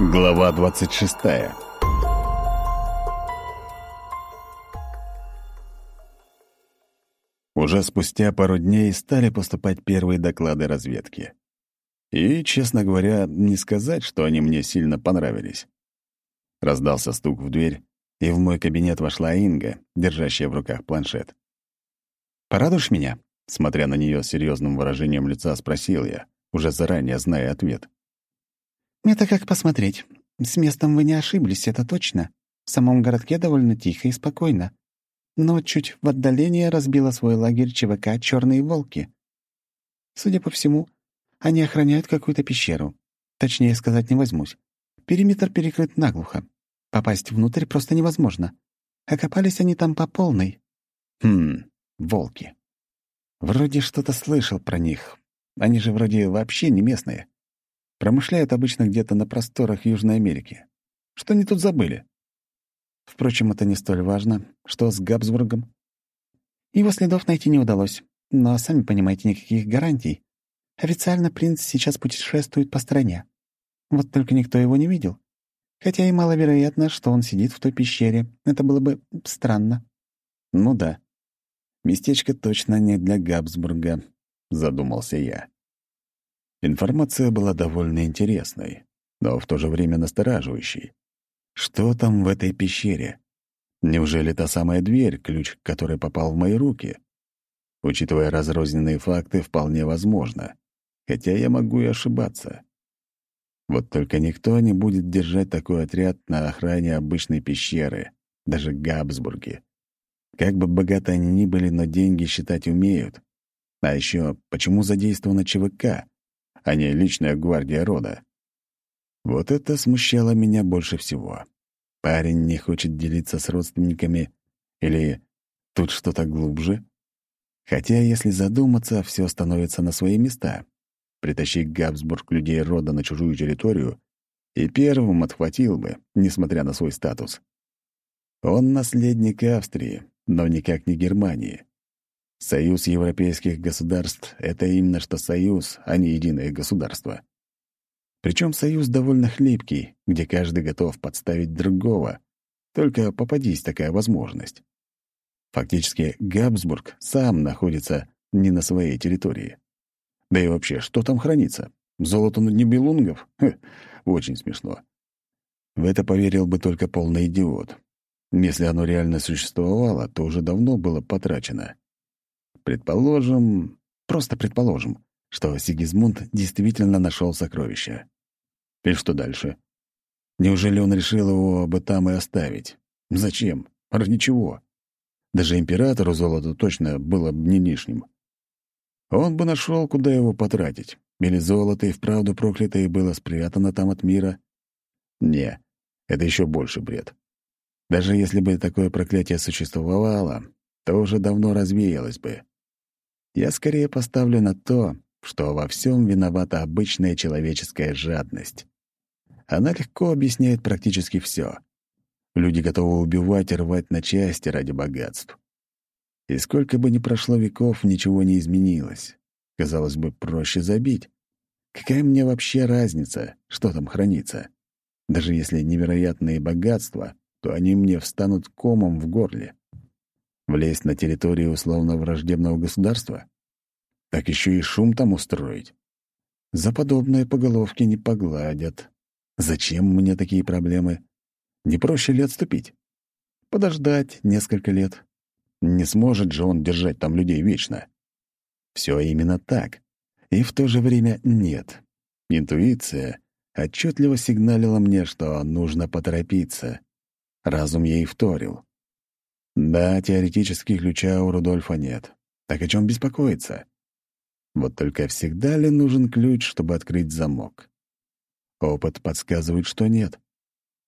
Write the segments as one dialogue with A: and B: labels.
A: Глава 26 Уже спустя пару дней стали поступать первые доклады разведки. И, честно говоря, не сказать, что они мне сильно понравились. Раздался стук в дверь, и в мой кабинет вошла Инга, держащая в руках планшет. «Порадуешь меня?» Смотря на нее с серьезным выражением лица, спросил я, уже заранее зная ответ.
B: «Это как посмотреть. С местом вы не ошиблись, это точно. В самом городке довольно тихо и спокойно. Но чуть в отдалении разбила свой лагерь ЧВК «Черные волки». Судя по всему, они охраняют какую-то пещеру. Точнее сказать не возьмусь. Периметр перекрыт наглухо. Попасть внутрь просто невозможно. Окопались они там по полной.
A: Хм, волки. Вроде что-то слышал про них. Они же вроде вообще не местные. Промышляют обычно где-то на просторах Южной Америки. Что они тут забыли? Впрочем, это не столь важно. Что с Габсбургом?
B: Его следов найти не удалось. Но, сами понимаете, никаких гарантий. Официально принц сейчас путешествует по стране. Вот только никто его не видел. Хотя и маловероятно, что он сидит в той пещере. Это было бы странно.
A: Ну да. Местечко точно не для Габсбурга, задумался я. Информация была довольно интересной, но в то же время настораживающей. Что там в этой пещере? Неужели та самая дверь, ключ к которой попал в мои руки? Учитывая разрозненные факты, вполне возможно. Хотя я могу и ошибаться. Вот только никто не будет держать такой отряд на охране обычной пещеры, даже Габсбурги. Как бы богаты они ни были, но деньги считать умеют. А еще, почему задействована ЧВК? А не личная гвардия рода. Вот это смущало меня больше всего. Парень не хочет делиться с родственниками или тут что-то глубже? Хотя, если задуматься, все становится на свои места. Притащи Габсбург людей рода на чужую территорию и первым отхватил бы, несмотря на свой статус. Он наследник Австрии, но никак не Германии. Союз европейских государств — это именно что союз, а не единое государство. Причем союз довольно хлипкий, где каждый готов подставить другого. Только попадись такая возможность. Фактически Габсбург сам находится не на своей территории. Да и вообще, что там хранится? Золото на Нибелунгов? Хе, очень смешно. В это поверил бы только полный идиот. Если оно реально существовало, то уже давно было потрачено. Предположим, просто предположим, что Сигизмунд действительно нашел сокровище. И что дальше? Неужели он решил его бы там и оставить? Зачем? Ради чего? Даже императору золото точно было бы не лишним. Он бы нашел, куда его потратить. Или золото и вправду проклятое было спрятано там от мира. Не, это еще больше бред. Даже если бы такое проклятие существовало, то уже давно развеялось бы. Я скорее поставлю на то, что во всем виновата обычная человеческая жадность. Она легко объясняет практически все. Люди готовы убивать и рвать на части ради богатств. И сколько бы ни прошло веков, ничего не изменилось. Казалось бы, проще забить. Какая мне вообще разница, что там хранится? Даже если невероятные богатства, то они мне встанут комом в горле. Влезть на территорию условно враждебного государства? Так еще и шум там устроить. За подобное по головке не погладят. Зачем мне такие проблемы? Не проще ли отступить? Подождать несколько лет. Не сможет же он держать там людей вечно. Все именно так. И в то же время нет. Интуиция отчетливо сигналила мне, что нужно поторопиться. Разум ей вторил. Да, теоретически ключа у Рудольфа нет. Так о чем беспокоиться? Вот только всегда ли нужен ключ, чтобы открыть замок? Опыт подсказывает, что нет.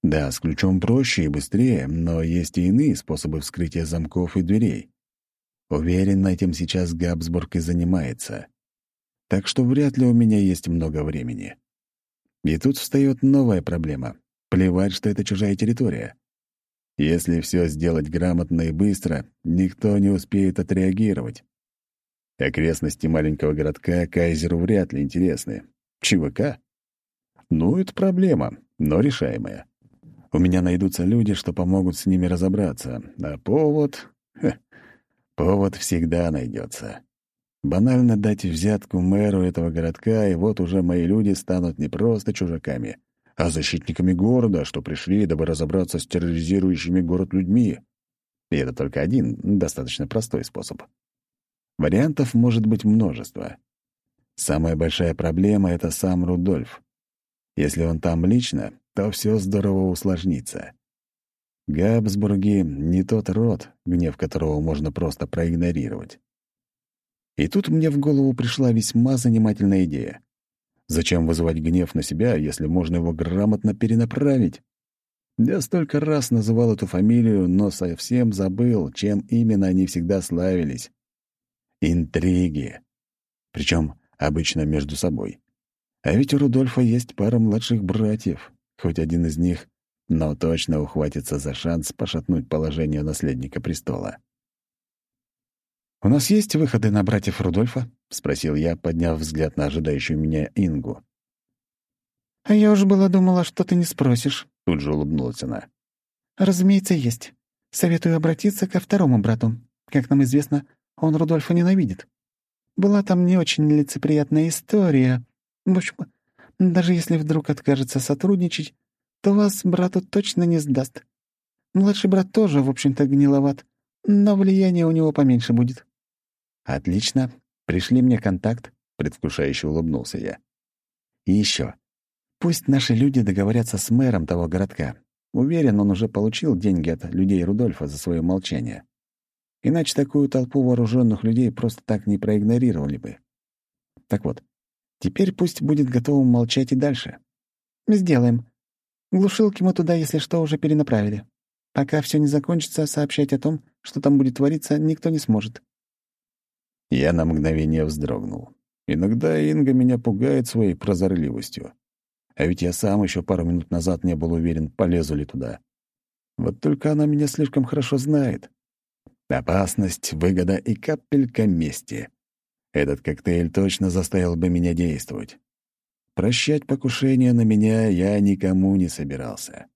A: Да, с ключом проще и быстрее, но есть и иные способы вскрытия замков и дверей. Уверен, этим сейчас Габсбург и занимается. Так что вряд ли у меня есть много времени. И тут встает новая проблема. Плевать, что это чужая территория. Если все сделать грамотно и быстро, никто не успеет отреагировать. Окрестности маленького городка Кайзеру вряд ли интересны. ЧВК? Ну, это проблема. но решаемая. У меня найдутся люди, что помогут с ними разобраться, а повод... Ха, повод всегда найдется. Банально дать взятку мэру этого городка, и вот уже мои люди станут не просто чужаками, а защитниками города, что пришли, дабы разобраться с терроризирующими город людьми. И это только один, достаточно простой способ. Вариантов может быть множество. Самая большая проблема — это сам Рудольф. Если он там лично, то все здорово усложнится. Габсбурги — не тот род, гнев которого можно просто проигнорировать. И тут мне в голову пришла весьма занимательная идея. Зачем вызывать гнев на себя, если можно его грамотно перенаправить? Я столько раз называл эту фамилию, но совсем забыл, чем именно они всегда славились. Интриги. Причем обычно между собой. А ведь у Рудольфа есть пара младших братьев, хоть один из них, но точно ухватится за шанс пошатнуть положение наследника престола. «У нас есть выходы на братьев Рудольфа?» — спросил я, подняв взгляд на ожидающую меня Ингу.
B: «А я уж была думала, что ты не спросишь», —
A: тут же улыбнулась она.
B: «Разумеется, есть. Советую обратиться ко второму брату. Как нам известно, он Рудольфа ненавидит. Была там не очень лицеприятная история. В общем, даже если вдруг откажется сотрудничать, то вас брату точно не сдаст. Младший брат тоже, в общем-то, гниловат, но влияние у него поменьше будет».
A: «Отлично. Пришли мне контакт», — предвкушающе улыбнулся я. «И еще. Пусть наши люди договорятся с мэром того городка. Уверен, он уже получил деньги от людей Рудольфа за свое молчание. Иначе такую толпу вооруженных людей просто так не проигнорировали бы. Так вот, теперь пусть будет готовым молчать и дальше.
B: Сделаем. Глушилки мы туда, если что, уже перенаправили. Пока все не закончится, сообщать о том, что там будет твориться, никто не сможет.
A: Я на мгновение вздрогнул. Иногда Инга меня пугает своей прозорливостью. А ведь я сам еще пару минут назад не был уверен, полезу ли туда. Вот только она меня слишком хорошо знает. Опасность, выгода и капелька мести. Этот коктейль точно заставил бы меня действовать. Прощать покушение на меня я никому не собирался.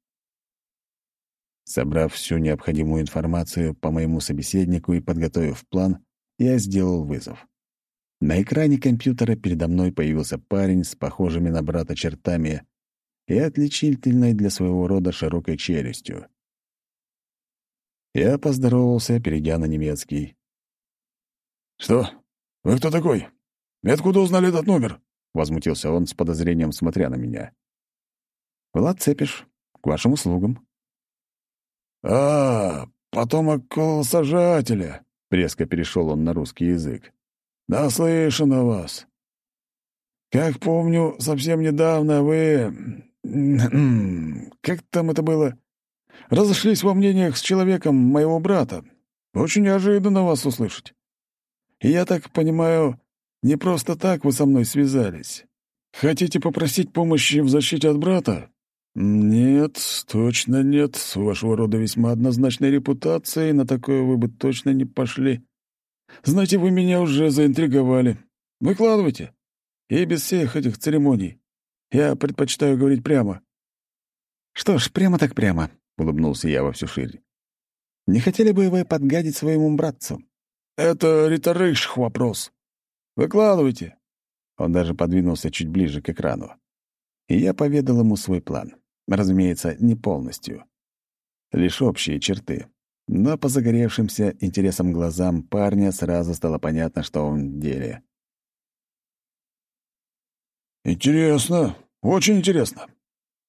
A: Собрав всю необходимую информацию по моему собеседнику и подготовив план, я сделал вызов. На экране компьютера передо мной появился парень с похожими на брата чертами и отличительной для своего рода широкой челюстью. Я поздоровался, перейдя на немецкий.
C: «Что? Вы кто такой? И откуда узнали этот номер?»
A: — возмутился он с подозрением, смотря на меня. «Влад Цепиш, к вашим услугам».
C: «А, потомок колосажателя», — резко перешел он на русский язык. «Да слышно о вас. Как помню, совсем недавно вы... Как там это было? разошлись во мнениях с человеком моего брата. Очень неожиданно вас услышать. И я так понимаю, не просто так вы со мной связались. Хотите попросить помощи в защите от брата? Нет, точно нет. У вашего рода весьма однозначная репутация, и на такое вы бы точно не пошли. Знаете, вы меня уже заинтриговали. Выкладывайте. И без всех этих церемоний. Я предпочитаю говорить прямо.
A: Что ж, прямо так прямо. — улыбнулся я во всю ширь. «Не хотели бы вы подгадить своему братцу?»
C: «Это риторыш вопрос. Выкладывайте».
A: Он даже подвинулся чуть ближе к экрану. И я поведал ему свой план. Разумеется, не полностью. Лишь общие черты. Но по загоревшимся интересам глазам парня сразу стало понятно, что он в деле.
C: «Интересно, очень интересно.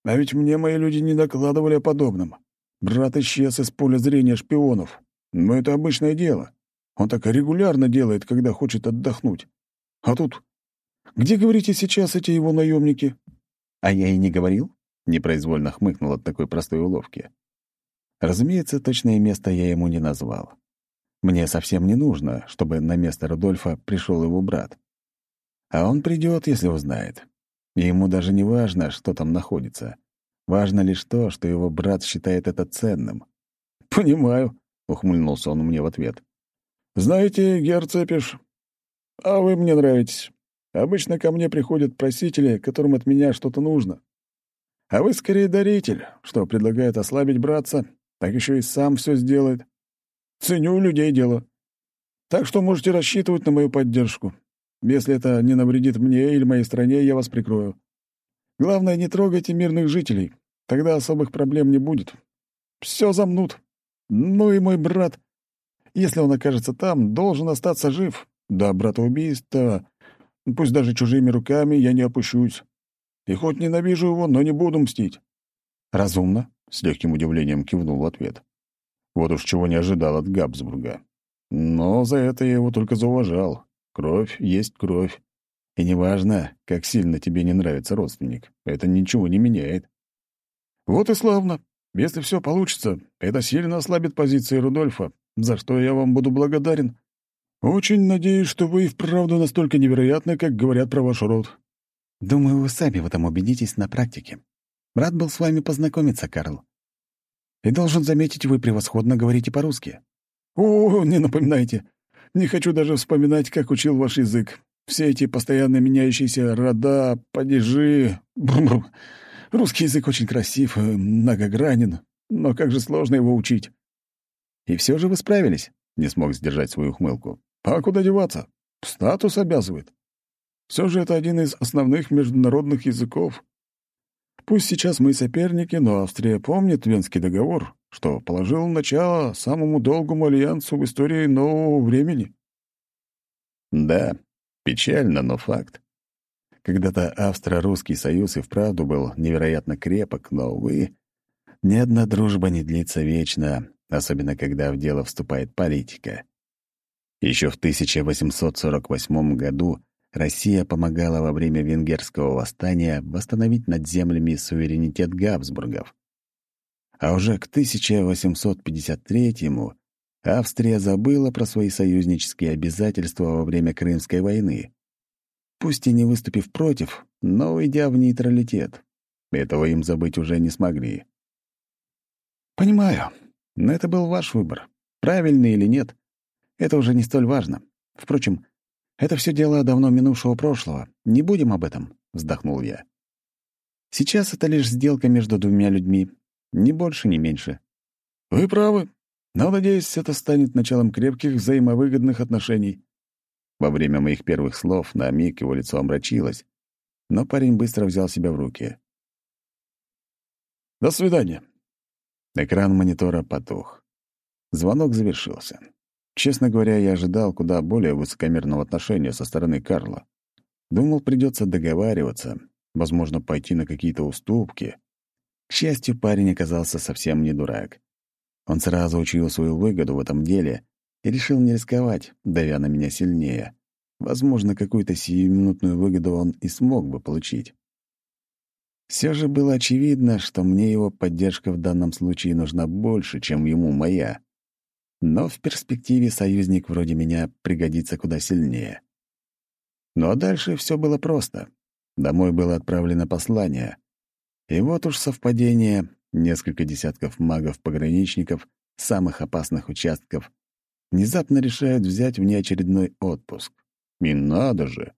C: А ведь мне мои люди не докладывали о подобном. Брат исчез из поля зрения шпионов. Но это обычное дело. Он так регулярно делает, когда хочет отдохнуть. А тут... Где, говорите, сейчас эти его наемники?
A: А я и не говорил. Непроизвольно хмыкнул от такой простой уловки. Разумеется, точное место я ему не назвал. Мне совсем не нужно, чтобы на место Рудольфа пришел его брат. А он придет, если узнает. И ему даже не важно, что там находится. Важно лишь то, что его брат считает это ценным.
C: «Понимаю», — ухмыльнулся он мне в ответ. «Знаете, герцепиш, а вы мне нравитесь. Обычно ко мне приходят просители, которым от меня что-то нужно. А вы скорее даритель, что предлагает ослабить братца, так еще и сам все сделает. Ценю людей дело. Так что можете рассчитывать на мою поддержку. Если это не навредит мне или моей стране, я вас прикрою. Главное, не трогайте мирных жителей. Тогда особых проблем не будет. Все замнут. Ну и мой брат, если он окажется там, должен остаться жив. Да, братоубийство, пусть даже чужими руками, я не опущусь. И хоть ненавижу его, но не буду мстить.
A: Разумно, — с легким удивлением кивнул в ответ. Вот уж чего не ожидал от Габсбурга. Но за это я его только зауважал. Кровь есть кровь. И неважно, как сильно тебе не нравится родственник, это ничего не меняет.
C: Вот и славно. Если все получится, это сильно ослабит позиции Рудольфа, за что я вам буду благодарен. Очень надеюсь, что вы и вправду настолько невероятны, как говорят про ваш род.
B: Думаю, вы сами в этом убедитесь на практике. Рад был с вами познакомиться, Карл. И должен заметить, вы превосходно говорите по-русски.
C: О, не напоминайте. Не хочу даже вспоминать, как учил ваш язык. Все эти постоянно меняющиеся рода, падежи... Бррр. Русский язык очень красив, многогранен, но как же сложно его учить.
A: И все же вы справились, не смог сдержать свою ухмылку.
C: А куда деваться? Статус обязывает. Все же это один из основных международных языков. Пусть сейчас мы соперники, но Австрия помнит Венский договор, что положил начало самому долгому альянсу в истории нового времени.
A: Да, печально, но факт. Когда-то Австро-Русский союз и вправду был невероятно крепок, но, увы, ни одна дружба не длится вечно, особенно когда в дело вступает политика. Еще в 1848 году Россия помогала во время венгерского восстания восстановить над землями суверенитет Габсбургов. А уже к 1853-му Австрия забыла про свои союзнические обязательства во время Крымской войны. Пусть и не выступив против, но уйдя в нейтралитет. Этого им забыть уже не смогли. «Понимаю, но это был ваш выбор. Правильный или нет, это уже не столь важно. Впрочем, это все дело давно минувшего прошлого. Не будем об этом», — вздохнул я. «Сейчас это лишь сделка между двумя людьми. Ни больше, ни меньше».
C: «Вы правы. Но, надеюсь, это станет началом крепких взаимовыгодных отношений».
A: Во время моих первых слов на миг его лицо омрачилось, но парень быстро взял себя в руки.
C: «До свидания».
A: Экран монитора потух. Звонок завершился. Честно говоря, я ожидал куда более высокомерного отношения со стороны Карла. Думал, придется договариваться, возможно, пойти на какие-то уступки. К счастью, парень оказался совсем не дурак. Он сразу учил свою выгоду в этом деле и решил не рисковать, давя на меня сильнее. Возможно, какую-то сиюминутную выгоду он и смог бы получить. Все же было очевидно, что мне его поддержка в данном случае нужна больше, чем ему моя. Но в перспективе союзник вроде меня пригодится куда сильнее. Ну а дальше все было просто. Домой было отправлено послание. И вот уж совпадение, несколько десятков магов-пограничников самых опасных участков внезапно решают взять внеочередной отпуск. И надо же!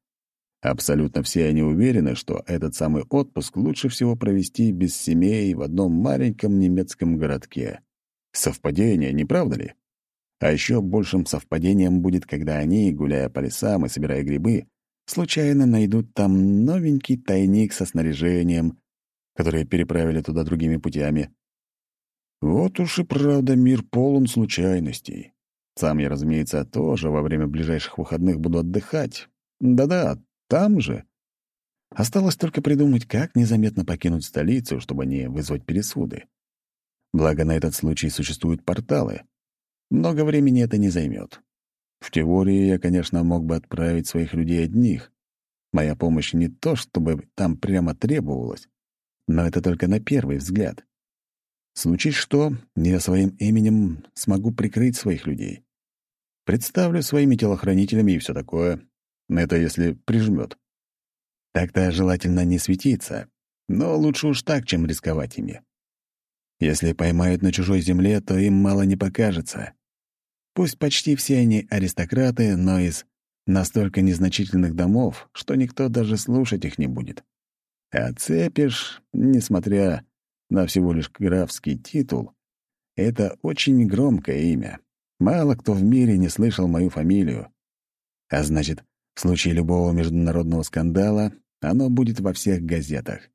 A: Абсолютно все они уверены, что этот самый отпуск лучше всего провести без семей в одном маленьком немецком городке. Совпадение, не правда ли? А еще большим совпадением будет, когда они, гуляя по лесам и собирая грибы, случайно найдут там новенький тайник со снаряжением, которое переправили туда другими путями. Вот уж и правда мир полон случайностей. Сам я, разумеется, тоже во время ближайших выходных буду отдыхать. Да-да, там же. Осталось только придумать, как незаметно покинуть столицу, чтобы не вызвать пересуды. Благо, на этот случай существуют порталы. Много времени это не займет. В теории я, конечно, мог бы отправить своих людей одних. Моя помощь не то, чтобы там прямо требовалась, но это только на первый взгляд. Случись что, я своим именем смогу прикрыть своих людей. Представлю своими телохранителями и все такое. Это если прижмет. Так-то желательно не светиться, но лучше уж так, чем рисковать ими. Если поймают на чужой земле, то им мало не покажется. Пусть почти все они аристократы, но из настолько незначительных домов, что никто даже слушать их не будет. А Цепиш, несмотря на всего лишь графский титул, это очень громкое имя. Мало кто в мире не слышал мою фамилию. А значит, в случае любого международного скандала оно будет во всех газетах.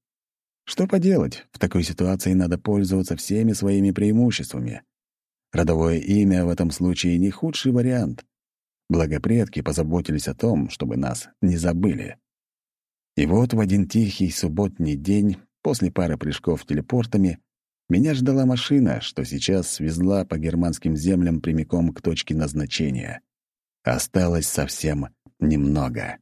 A: Что поделать, в такой ситуации надо пользоваться всеми своими преимуществами. Родовое имя в этом случае не худший вариант. Благо предки позаботились о том, чтобы нас не забыли. И вот в один тихий субботний день, после пары прыжков телепортами, меня ждала машина, что сейчас свезла по германским землям прямиком к точке назначения. Осталось совсем немного.